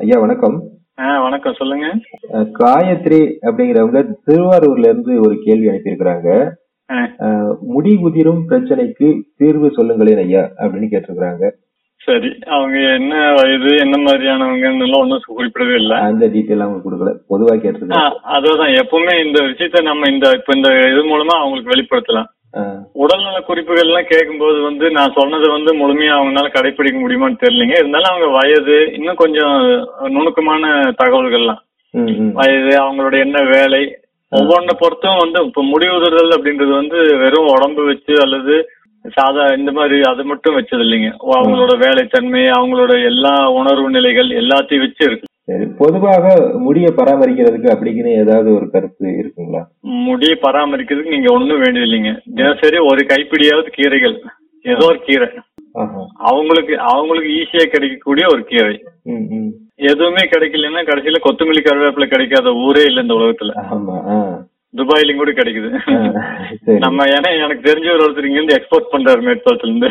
ஐயா வணக்கம். வணக்கம். சொல்லுங்க. காயத்ரி அப்படிங்கிறவங்க திருவாரூர்ல இருந்து ஒரு கேள்வி அனுப்பியிருக்கிறாங்க. முடி உதிரும் பிரச்சனைக்கு தீர்வு சொல்லுங்களேன் ஐயா அப்படின்னு கேட்டிருக்கிறாங்க. சரி அவங்க என்ன வயது என்ன மாதிரியானவங்கன்னு ஒன்றும் குறிப்பிடவே இல்லை. அந்த டீட்டெயில் அவங்க கொடுக்கல. பொதுவா ஆ, கேட்டிருக்காங்க அதுதான். எப்பவுமே இந்த விஷயத்த நம்ம இந்த இப்ப இந்த இது மூலமா அவங்களுக்கு வெளிப்படுத்தலாம். உடல்நல குறிப்புகள் எல்லாம் கேட்கும்போது வந்து நான் சொன்னதை வந்து முழுமையா அவங்களால கடைபிடிக்க முடியுமான்னு தெரியலங்க. இருந்தாலும் அவங்க வயது இன்னும் கொஞ்சம் நுணுக்கமான தகவல்கள்லாம். வயது அவங்களோட என்ன வேலை ஒவ்வொன்றை பொறுத்தும் வந்து இப்ப முடிவுதல் அப்படின்றது வந்து வெறும் உடம்பு வச்சு அல்லது சாதா இந்த மாதிரி அது மட்டும் வச்சது இல்லைங்க அவங்களோட வேலைத்தன்மை அவங்களோட எல்லா உணர்வு நிலைகள் எல்லாத்தையும் வச்சு இருக்கு சரி பொதுவாக முடியை பராமரிக்கிறதுக்கு அப்படிங்கன்னு ஏதாவது ஒரு கருத்து இருக்குங்களா முடியை பராமரிக்கிறதுக்கு நீங்க ஒண்ணும் வேண்டியது இல்லைங்க தினசரி ஒரு கைப்பிடியாவது கீரைகள் ஏதோ ஒரு கீரை. அவங்களுக்கு அவங்களுக்கு ஈஸியா கிடைக்கக்கூடிய ஒரு கீரை. எதுவுமே கிடைக்கலன்னா கடைசியில கொத்தமல்லி கருவேப்பிலை கிடைக்காத ஊரே இல்லை இந்த உலகத்துல. துபாயிலும் கூட கிடைக்குது. நம்ம ஏன்னா எனக்கு தெரிஞ்ச ஒரு ஒருத்தர் இங்க இருந்து எக்ஸ்போர்ட் பண்றாரு மேற்பாலத்துல இருந்து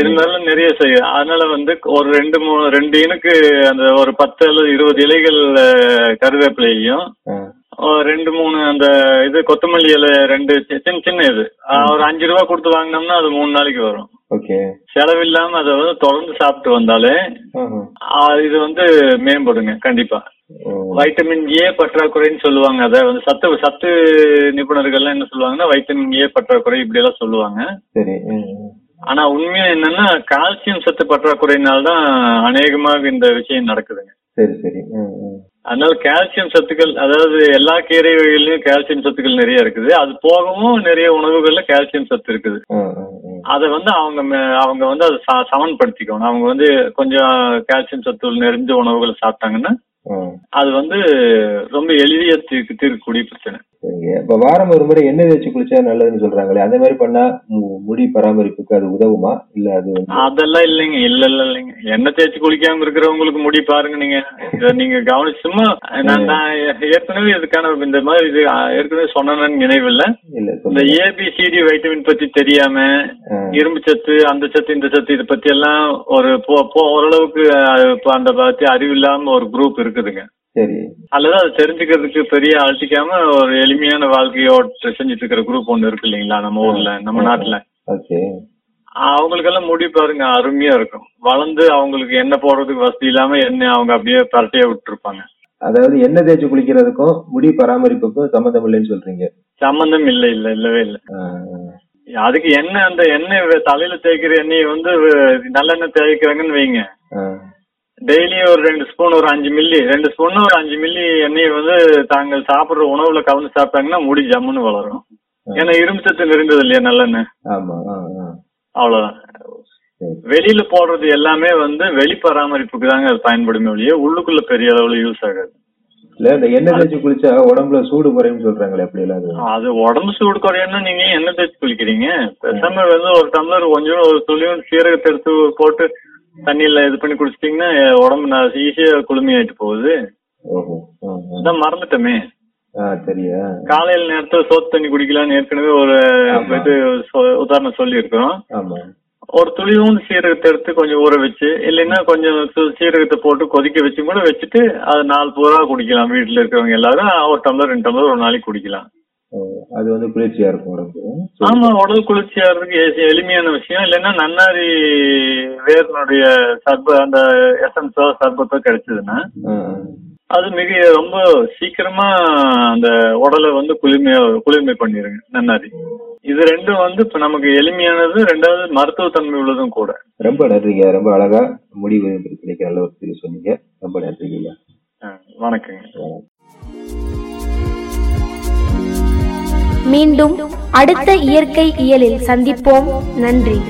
இருந்தாலும் நிறைய செய்ய அதனால வந்து ஒரு ரெண்டு மூணு ரெண்டு இனுக்கு அந்த ஒரு பத்து அல்லது இருபது இலைகள் கருவேப்பிலையும் ரெண்டு மூணு அந்த இது கொத்தமல்லி இலை ரெண்டு சின்ன சின்ன இது. ஒரு அஞ்சு ரூபா கொடுத்து வாங்கினோம்னா அது மூணு நாளைக்கு வரும். செலவில்லாம அதை வந்து தொடர்ந்து சாப்பிட்டு வந்தாலே இது வந்து மேம்படுங்க கண்டிப்பா. வைட்டமின் ஏ பற்றாக்குறைன்னு சொல்லுவாங்க. அதை வந்து சத்து சத்து நிபுணர்கள்லாம் என்ன சொல்லுவாங்கன்னா வைட்டமின் ஏ பற்றாக்குறை இப்படி எல்லாம் சொல்லுவாங்க. சரி. ஆனா உண்மையா என்னன்னா கால்சியம் சத்து பற்றாக்குறையினால்தான் அநேகமாக இந்த விஷயம் நடக்குதுங்க. சரி சரி. அதனால கால்சியம் சத்துக்கள் அதாவது எல்லா கீரை வகைகள்லயும் கால்சியம் சத்துக்கள் நிறைய இருக்குது. அது போகவும் நிறைய உணவுகள்ல கால்சியம் சத்து இருக்குது. அதை வந்து அவங்க அவங்க வந்து அதை சமன்படுத்திக்கணும். அவங்க வந்து கொஞ்சம் கால்சியம் சத்து நிறைஞ்ச உணவுகளை சாப்பிட்டாங்கன்னா அது வந்து ரொம்ப எளிதிய தீர்க்கக்கூடிய பிரச்சனை. சரிங்க இப்ப வாரம் ஒரு முறை எண்ணெய் தேய்ச்சி குளிச்சா நல்லதுன்னு சொல்றாங்களே அந்த மாதிரி பண்ணா மு- முடி பராமரிப்புக்கு அது உதவுமா? இல்ல அது வந்து அதெல்லாம் இல்லைங்க இல்ல இல்ல இல்லைங்க. எண்ணெய் தேய்ச்சி குளிக்காம இருக்கிறவங்களுக்கு முடி பாருங்க நீங்க. இத நீங்க கவனிச்சு சும்மா நான் நான் ஏற்கனவே இதுக்கான இந்த மாதிரி இது ஆ, ஏற்கனவே சொன்னேன்னு நினைவில்லை. இல்ல இந்த சொல்லுங்க ஏபிசிடி வைட்டமின் பத்தி தெரியாம ஆ, இரும்பு சத்து அந்த சத்து இந்த சத்து இதை பத்தி எல்லாம் ஒரு போ- போ- ஓரளவுக்கு இப்ப அந்த பத்தி அறிவு இல்லாம ஒரு குரூப் இருக்குதுங்க. சரி. அல்லது அதை தெரிஞ்சுக்கிறதுக்கு பெரிய அழட்டிக்காம ஒரு எளிமையான வாழ்க்கையோட செஞ்சுட்டு இருக்கிற குரூப் ஒண்ணு இருக்கு இல்லைங்களா? நம்ம ஊர்ல நம்ம நாட்டுல. அவங்களுக்கெல்லாம் முடி பாருங்க அருமையா இருக்கும். வளர்ந்து அவங்களுக்கு எண்ணெய் போடுறதுக்கு வசதி இல்லாம எண்ணெய் அவங்க அப்படியே பரட்டையா விட்டுருப்பாங்க. அதாவது எண்ணெய் தேய்ச்சி குளிக்கிறதுக்கும் முடி பராமரிப்புக்கும் சம்மந்தம் இல்லைன்னு சொல்றீங்க. சம்பந்தம் இல்ல இல்ல இல்லவே இல்ல. அதுக்கு எண்ணெய் அந்த எண்ணெய் தலையில தேய்க்கிற எண்ணெயை வந்து நல்லெண்ணெய் தேய்க்கிறாங்கன்னு வைங்க. டெய்லி ஒரு ரெண்டு ஸ்பூன் ஒரு அஞ்சு மில்லி. ரெண்டு ஸ்பூன் ஒரு அஞ்சு மில்லி எண்ணெயை வந்து தாங்கள் சாப்பிடுற உணவுல கலந்து சாப்பிட்டாங்கன்னா முடி ஜம்முன்னு வளரும். ஏன்னா இரும்பு சத்து நிறைந்தது இல்லையா நல்லெண்ணெய். அவ்வளவுதான். வெளியில போடுறது எல்லாமே வந்து வெளி பராமரிப்புக்கு தாங்க அது பயன்படுமே ஒழிய உள்ளுக்குள்ள பெரிய அளவுல யூஸ் ஆகாது. இல்ல இந்த எண்ணெய் தேய்ச்சி குளிச்சா உடம்புல சூடு குறையும் சொல்றாங்களே அப்படி எல்லாம் அது. அது உடம்பு சூடு குறையணும்னா நீங்க எண்ணெய் தேய்ச்சி குளிக்கிறீங்க? பேசாம வந்து ஒரு டம்ளர் கொஞ்சம் ஒரு துளியும் சீரகத்தை எடுத்து போட்டு தண்ணியில இது பண்ணி குடிச்சிட்டீங்கன்னா உடம்பு ஈஸியா குளுமையாயிட்டு போகுது. அதான் மறந்துட்டோமே. சரியா. காலையில நேரத்துல சோத்து தண்ணி குடிக்கலாம்னு ஏற்கனவே ஒரு இது உதாரணம் சொல்லி இருக்கிறோம் ஆமா. ஒரு துளியும் சீரகத்தை எடுத்து கொஞ்சம் ஊற வச்சு இல்லைன்னா கொஞ்சம் சீரகத்தை போட்டு கொதிக்க வச்சு கூட வச்சுட்டு அது நாலு பூரா குடிக்கலாம். வீட்டுல இருக்கிறவங்க எல்லாரும் ஒரு டம்ளர் ரெண்டு டம்ளர் ஒரு நாளைக்கு குடிக்கலாம். அது வந்து குளிர்ச்சியா இருக்கும் உடம்பு ஆமா உடல் குளிர்ச்சியா இருக்கு எளிமையான விஷயம். இல்லைன்னா நன்னாரி வேர்னுடைய சர்ப அந்த எசன்ஸோ சர்பத்தோ கிடைச்சதுன்னா. அது மிக ரொம்ப சீக்கிரமா அந்த உடலை வந்து குளிர்மையா குளிர்மை பண்ணிருங்க நன்னாரி. இது ரெண்டும் வந்து இப்ப நமக்கு எளிமையானது ரெண்டாவது மருத்துவத்தன்மை உள்ளதும் கூட. ரொம்ப நன்றிங்க ரொம்ப அழகா முடிவு நல்ல ஒரு சொன்னீங்க. ரொம்ப நன்றிங்க வணக்கங்க. மீண்டும் அடுத்த இயற்கை இயலில் சந்திப்போம். நன்றி.